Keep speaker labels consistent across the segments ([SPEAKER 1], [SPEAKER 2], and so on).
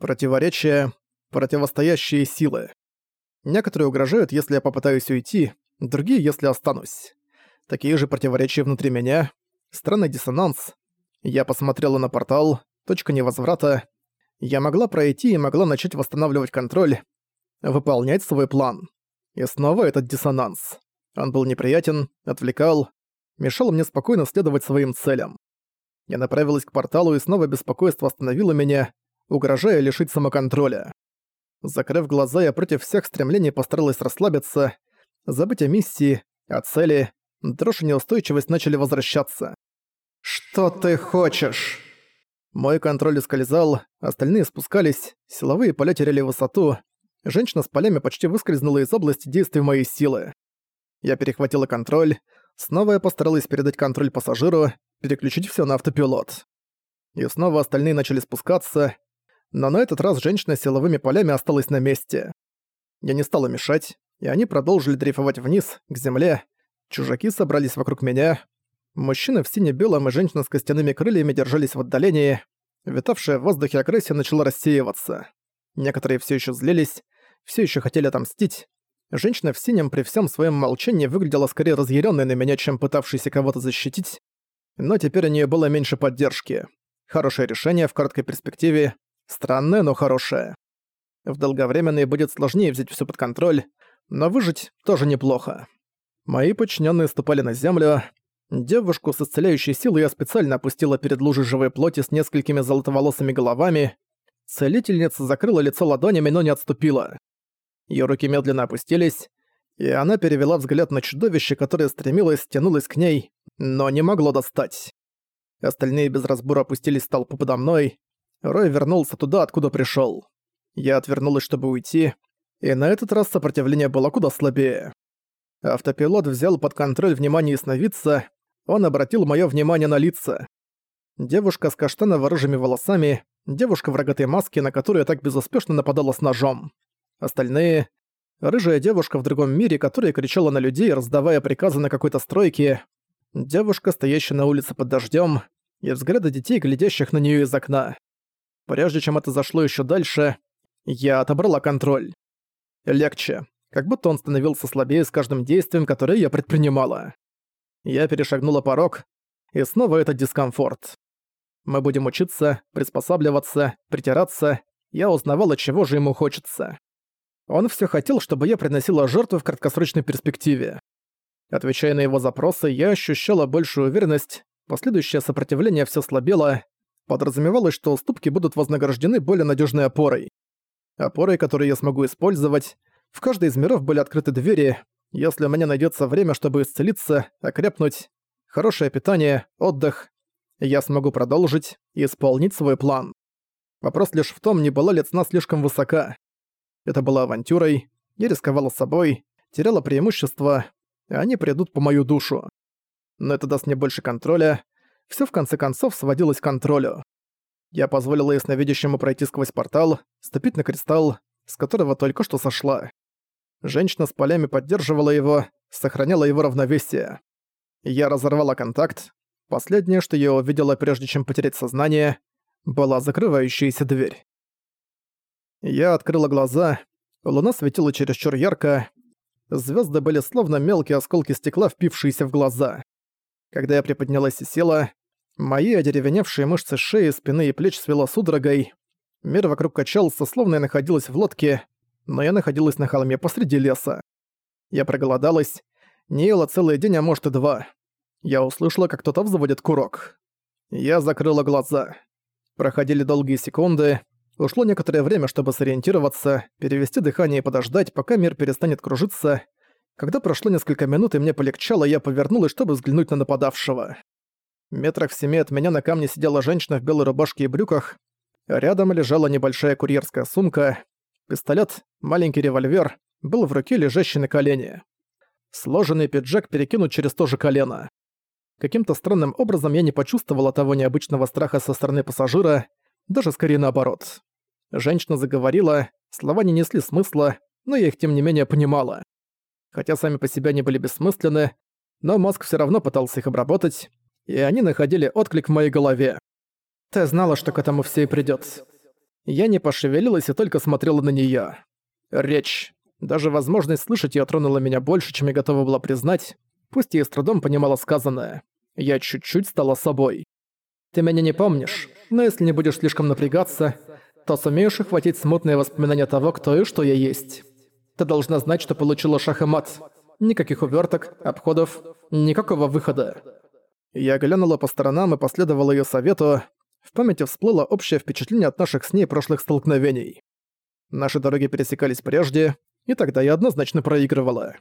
[SPEAKER 1] Противоречия, противостоящие силы. Некоторые угрожают, если я попытаюсь уйти, другие, если останусь. Такие же противоречия внутри меня, странный диссонанс. Я посмотрела на портал, точка невозврата. Я могла пройти и могла начать восстанавливать контроль, выполнять свой план. И снова этот диссонанс. Он был неприятен, отвлекал, мешал мне спокойно следовать своим целям. Я направилась к порталу, и снова беспокойство остановило меня, угрожая лишить самоконтроля. Закрыв глаза, я против всех стремлений постаралась расслабиться, забыть о миссии, о цели, дрожь и неустойчивость начали возвращаться. «Что ты хочешь?» Мой контроль ускользал, остальные спускались, силовые поля теряли высоту, женщина с полями почти выскользнула из области действия моей силы. Я перехватила контроль, снова я постаралась передать контроль пассажиру, переключить все на автопилот. И снова остальные начали спускаться, но на этот раз женщина с силовыми полями осталась на месте. Я не стала мешать, и они продолжили дрейфовать вниз, к земле. Чужаки собрались вокруг меня. Мужчина в сине-белом и женщина с костяными крыльями держались в отдалении. Витавшая в воздухе агрессия начала рассеиваться. Некоторые все еще злились, все еще хотели отомстить. Женщина в синем при всем своем молчании выглядела скорее разъяренной на меня, чем пытавшейся кого-то защитить. Но теперь у нее было меньше поддержки. Хорошее решение в короткой перспективе, Странное, но хорошее. В долговременной будет сложнее взять все под контроль, но выжить тоже неплохо. Мои подчиненные ступали на землю. Девушку с исцеляющей силой я специально опустила перед лужей живой плоти с несколькими золотоволосыми головами. Целительница закрыла лицо ладонями, но не отступила. Ее руки медленно опустились, и она перевела взгляд на чудовище, которое стремилось, тянулось к ней, но не могло достать. Остальные без разбора опустились в толпу подо мной, Рой вернулся туда, откуда пришёл. Я отвернулась, чтобы уйти, и на этот раз сопротивление было куда слабее. Автопилот взял под контроль внимание сновидца, он обратил моё внимание на лица. Девушка с каштаново-рыжими волосами, девушка в рогатой маске, на которую я так безуспешно нападала с ножом. Остальные — рыжая девушка в другом мире, которая кричала на людей, раздавая приказы на какой-то стройке, девушка, стоящая на улице под дождём, и взгляды детей, глядящих на неё из окна. Прежде чем это зашло еще дальше, я отобрала контроль. Легче. Как будто он становился слабее с каждым действием, которое я предпринимала. Я перешагнула порог, и снова этот дискомфорт. Мы будем учиться, приспосабливаться, притираться. Я узнавала, чего же ему хочется. Он все хотел, чтобы я приносила жертву в краткосрочной перспективе. Отвечая на его запросы, я ощущала большую уверенность, последующее сопротивление все слабело, подразумевалось, что уступки будут вознаграждены более надежной опорой. Опорой, которую я смогу использовать. В каждой из миров были открыты двери. Если у меня найдется время, чтобы исцелиться, окрепнуть, хорошее питание, отдых, я смогу продолжить и исполнить свой план. Вопрос лишь в том, не была ли цена слишком высока. Это была авантюрой, я рисковала собой, теряла преимущество, и они придут по мою душу. Но это даст мне больше контроля, все в конце концов сводилось к контролю. Я позволила ясновидящему пройти сквозь портал, ступить на кристалл, с которого только что сошла. Женщина с полями поддерживала его, сохраняла его равновесие. Я разорвала контакт. Последнее, что я увидела, прежде чем потерять сознание, была закрывающаяся дверь. Я открыла глаза. Луна светила чересчур ярко. Звезды были словно мелкие осколки стекла, впившиеся в глаза. Когда я приподнялась и села, Мои одеревеневшие мышцы шеи, спины и плеч свело судорогой. Мир вокруг качался, словно я находилась в лодке, но я находилась на холме посреди леса. Я проголодалась, не ела целый день, а может и два. Я услышала, как кто-то взводит курок. Я закрыла глаза. Проходили долгие секунды. Ушло некоторое время, чтобы сориентироваться, перевести дыхание и подождать, пока мир перестанет кружиться. Когда прошло несколько минут и мне полегчало, я повернулась, чтобы взглянуть на нападавшего. Метрах в семи от меня на камне сидела женщина в белой рубашке и брюках. Рядом лежала небольшая курьерская сумка. Пистолет, маленький револьвер, был в руке, лежащий на колене. Сложенный пиджак перекинут через то же колено. Каким-то странным образом я не почувствовала того необычного страха со стороны пассажира, даже скорее наоборот. Женщина заговорила, слова не несли смысла, но я их тем не менее понимала. Хотя сами по себе они были бессмысленны, но мозг все равно пытался их обработать, и они находили отклик в моей голове. «Ты знала, что к этому все и придёт. Я не пошевелилась и только смотрела на неё. Речь. Даже возможность слышать её тронула меня больше, чем я готова была признать, пусть я и с трудом понимала сказанное. Я чуть-чуть стала собой. Ты меня не помнишь, но если не будешь слишком напрягаться, то сумеешь охватить смутные воспоминания того, кто и что я есть. Ты должна знать, что получила шах и мат. Никаких уверток, обходов, никакого выхода. Я глянула по сторонам и последовала её совету. В памяти всплыло общее впечатление от наших с ней прошлых столкновений. Наши дороги пересекались прежде, и тогда я однозначно проигрывала.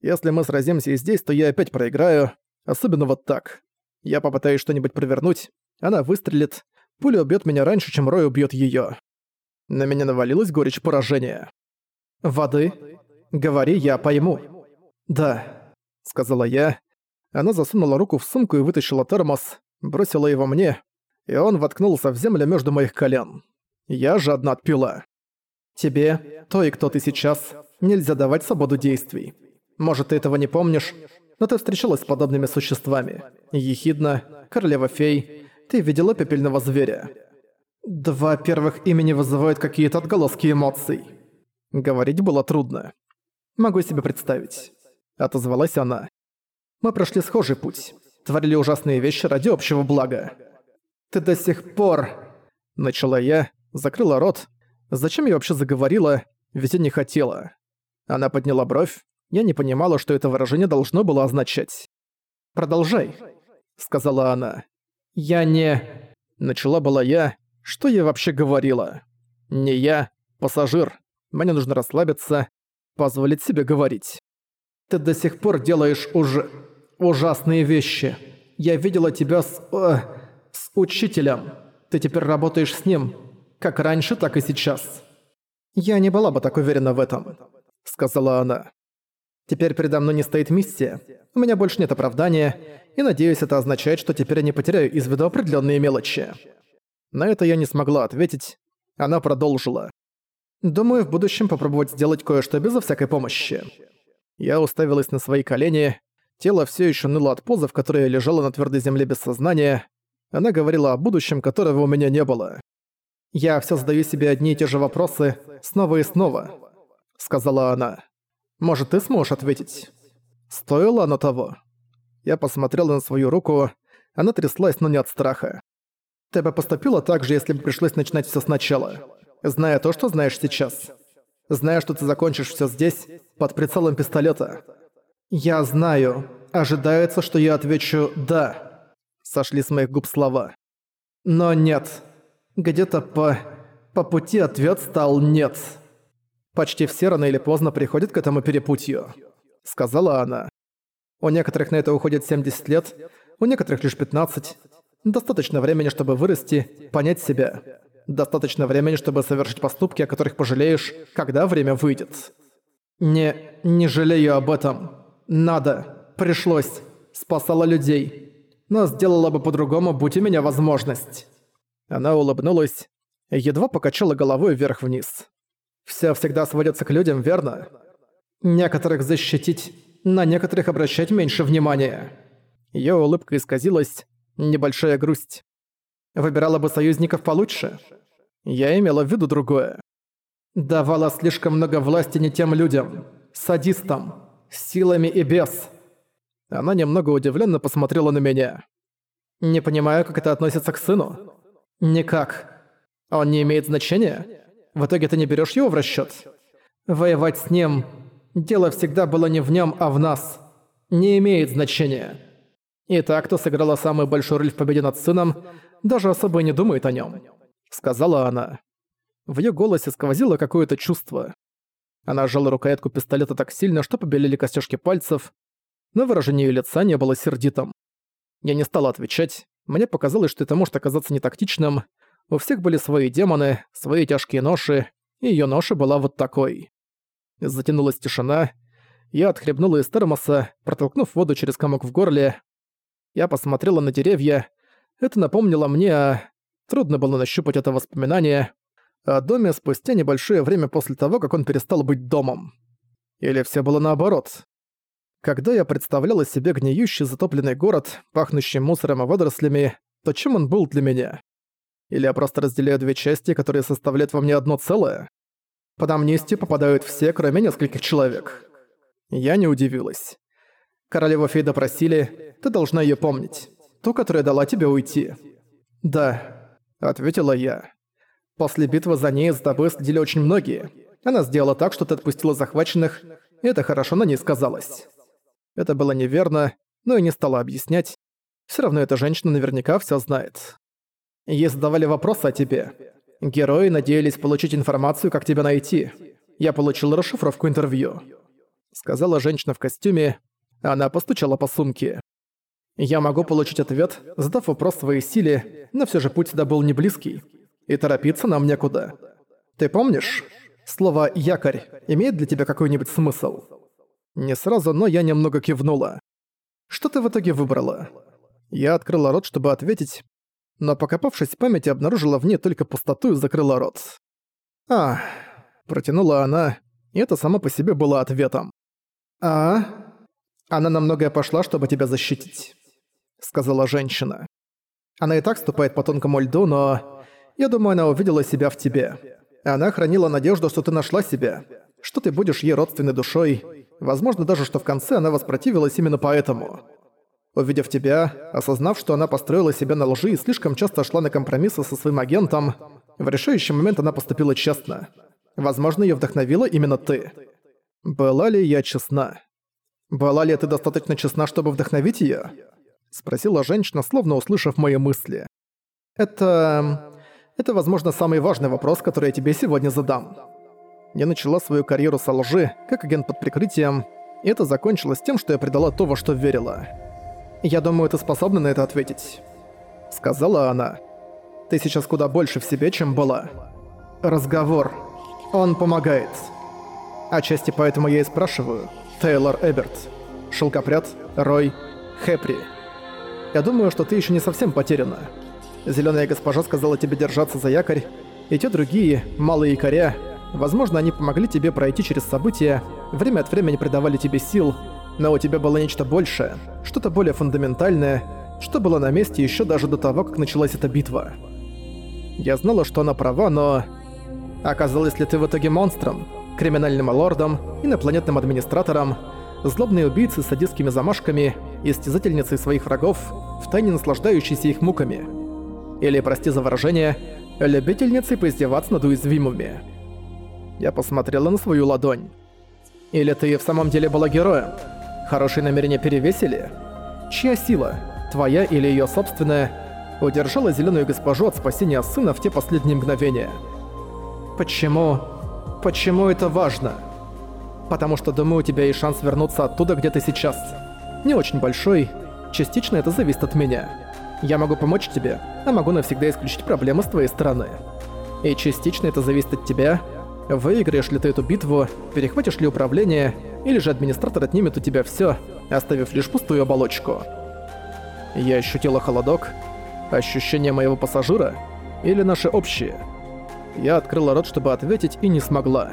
[SPEAKER 1] Если мы сразимся и здесь, то я опять проиграю, особенно вот так. Я попытаюсь что-нибудь провернуть, она выстрелит, пуля убьет меня раньше, чем Рой убьет ее. На меня навалилась горечь поражения. «Воды? Говори, я пойму». «Да», — сказала я. Она засунула руку в сумку и вытащила термос, бросила его мне, и он воткнулся в землю между моих колен. Я жадно отпила. «Тебе, то и кто ты сейчас, нельзя давать свободу действий. Может, ты этого не помнишь, но ты встречалась с подобными существами. Ехидна, королева-фей, ты видела пепельного зверя. Два первых имени вызывают какие-то отголоски эмоций. Говорить было трудно. Могу себе представить. Отозвалась она. Мы прошли схожий путь. Творили ужасные вещи ради общего блага. Ты до сих пор... Начала я, закрыла рот. Зачем я вообще заговорила, ведь я не хотела. Она подняла бровь, я не понимала, что это выражение должно было означать. «Продолжай», — сказала она. «Я не...» Начала была я. Что я вообще говорила? Не я, пассажир. Мне нужно расслабиться, позволить себе говорить. Ты до сих пор делаешь уж... ужасные вещи. Я видела тебя с... Э, с учителем. Ты теперь работаешь с ним. Как раньше, так и сейчас. Я не была бы так уверена в этом, сказала она. Теперь передо мной не стоит миссия, у меня больше нет оправдания, и надеюсь, это означает, что теперь я не потеряю из виду определенные мелочи. На это я не смогла ответить. Она продолжила. Думаю, в будущем попробовать сделать кое-что безо всякой помощи. Я уставилась на свои колени. Тело все еще ныло от позы, в которой я лежала на твердой земле без сознания. Она говорила о будущем, которого у меня не было. «Я все задаю себе одни и те же вопросы, снова и снова», — сказала она. Может, ты сможешь ответить? Стоило оно того? Я посмотрел на свою руку. Она тряслась, но не от страха. Ты бы поступила так же, если бы пришлось начинать все сначала. Зная то, что знаешь сейчас. Зная, что ты закончишь все здесь, под прицелом пистолета. Я знаю. Ожидается, что я отвечу «да». Сошли с моих губ слова. Но нет. Где-то по... по пути ответ стал «нет». Почти все рано или поздно приходят к этому перепутью», — сказала она. «У некоторых на это уходит 70 лет, у некоторых лишь 15. Достаточно времени, чтобы вырасти, понять себя. Достаточно времени, чтобы совершить поступки, о которых пожалеешь, когда время выйдет. Не... не жалею об этом. Надо. Пришлось. Спасала людей. Но сделала бы по-другому, будь у меня возможность». Она улыбнулась, едва покачала головой вверх-вниз. Все всегда сводится к людям, верно? Некоторых защитить, на некоторых обращать меньше внимания. Её улыбка исказилась, небольшая грусть. Выбирала бы союзников получше. Я имела в виду другое. Давала слишком много власти не тем людям, садистам, силами и без. Она немного удивленно посмотрела на меня. Не понимаю, как это относится к сыну. Никак. Он не имеет значения? В итоге ты не берешь его в расчет. Воевать с ним... Дело всегда было не в нем, а в нас. Не имеет значения. И так, кто сыграла самую большую роль в победе над сыном, даже особо не думает о нем, сказала она. В ее голосе сквозило какое-то чувство. Она сжала рукоятку пистолета так сильно, что побелели костяшки пальцев, но выражение ее лица не было сердитым. Я не стала отвечать, мне показалось, что это может оказаться нетактичным, у всех были свои демоны, свои тяжкие ноши, и её ноша была вот такой. Затянулась тишина. Я отхлебнула из термоса, протолкнув воду через комок в горле. Я посмотрела на деревья. Это напомнило мне о... Трудно было нащупать это воспоминание. О доме спустя небольшое время после того, как он перестал быть домом. Или все было наоборот. Когда я представляла себе гниющий затопленный город, пахнущий мусором и водорослями, то чем он был для меня? Или я просто разделяю две части, которые составляют во мне одно целое? Под амнистию попадают все, кроме нескольких человек. Я не удивилась. Королеву Фей допросили, ты должна её помнить. Ту, которая дала тебе уйти. Да, ответила я. После битвы за ней с тобой следили очень многие. Она сделала так, что ты отпустила захваченных, и это хорошо на ней сказалось. Это было неверно, но и не стала объяснять. Всё равно эта женщина наверняка всё знает. Ей задавали вопросы о тебе. Герои надеялись получить информацию, как тебя найти. Я получил расшифровку интервью. Сказала женщина в костюме. Она постучала по сумке. Я могу получить ответ, задав вопрос своей силе, но всё же путь сюда был не близкий. И торопиться нам некуда. Ты помнишь? Слово «якорь» имеет для тебя какой-нибудь смысл? Не сразу, но я немного кивнула. Что ты в итоге выбрала? Я открыла рот, чтобы ответить, но покопавшись в памяти, обнаружила в ней только пустоту и закрыла рот. «А...» – протянула она, и это само по себе было ответом. «А...» «Она на многое пошла, чтобы тебя защитить», – сказала женщина. «Она и так ступает по тонкому льду, но... Я думаю, она увидела себя в тебе. Она хранила надежду, что ты нашла себя, что ты будешь ей родственной душой. Возможно даже, что в конце она воспротивилась именно поэтому». Увидев тебя, осознав, что она построила себя на лжи и слишком часто шла на компромиссы со своим агентом, в решающий момент она поступила честно. Возможно, её вдохновила именно ты. Была ли я честна? Была ли ты достаточно честна, чтобы вдохновить её? Спросила женщина, словно услышав мои мысли. Это... Это, возможно, самый важный вопрос, который я тебе сегодня задам. Я начала свою карьеру со лжи, как агент под прикрытием, и это закончилось тем, что я предала то, во что верила. «Я думаю, ты способна на это ответить», — сказала она. «Ты сейчас куда больше в себе, чем была. Разговор. Он помогает. Отчасти поэтому я и спрашиваю. Тейлор Эберт. Шелкопряд, Рой, Хэпри. Я думаю, что ты еще не совсем потеряна. Зеленая госпожа сказала тебе держаться за якорь, и те другие, малые якоря, возможно, они помогли тебе пройти через события, время от времени придавали тебе сил, но у тебя было нечто большее, что-то более фундаментальное, что было на месте еще даже до того, как началась эта битва. Я знала, что она права, но... Оказалось ли ты в итоге монстром, криминальным лордом, инопланетным администратором, злобной убийцей с садистскими замашками, истязательницей своих врагов, втайне наслаждающейся их муками? Или, прости за выражение, любительницей поиздеваться над уязвимыми? Я посмотрела на свою ладонь. Или ты в самом деле была героем? Хорошие намерения перевесили? Чья сила, твоя или ее собственная, удержала зеленую госпожу от спасения сына в те последние мгновения? Почему? Почему это важно? Потому что, думаю, у тебя есть шанс вернуться оттуда, где ты сейчас. Не очень большой, частично это зависит от меня. Я могу помочь тебе, а могу навсегда исключить проблемы с твоей стороны. И частично это зависит от тебя, выиграешь ли ты эту битву, перехватишь ли управление или же администратор отнимет у тебя всё, оставив лишь пустую оболочку. Я ощутила холодок, ощущение моего пассажира или наши общие. Я открыла рот, чтобы ответить, и не смогла.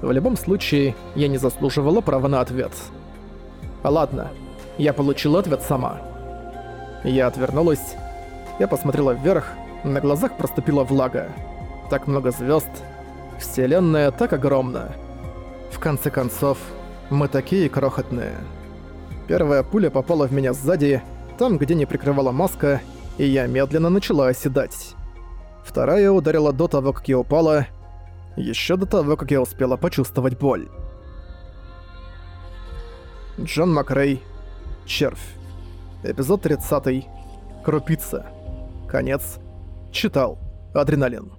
[SPEAKER 1] В любом случае, я не заслуживала права на ответ. Ладно, я получила ответ сама. Я отвернулась, я посмотрела вверх, на глазах проступила влага. Так много звезд, Вселенная так огромна. В конце концов, мы такие крохотные. Первая пуля попала в меня сзади, там, где не прикрывала маска, и я медленно начала оседать. Вторая ударила до того, как я упала, еще до того, как я успела почувствовать боль. Джон Макрей. Червь. Эпизод 30. Крупица. Конец. Читал. Адреналин.